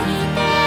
いて